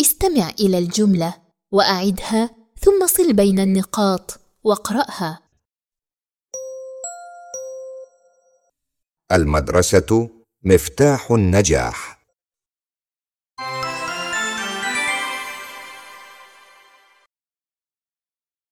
استمع إلى الجملة وأعدها ثم صل بين النقاط واقرأها. المدرسة مفتاح النجاح.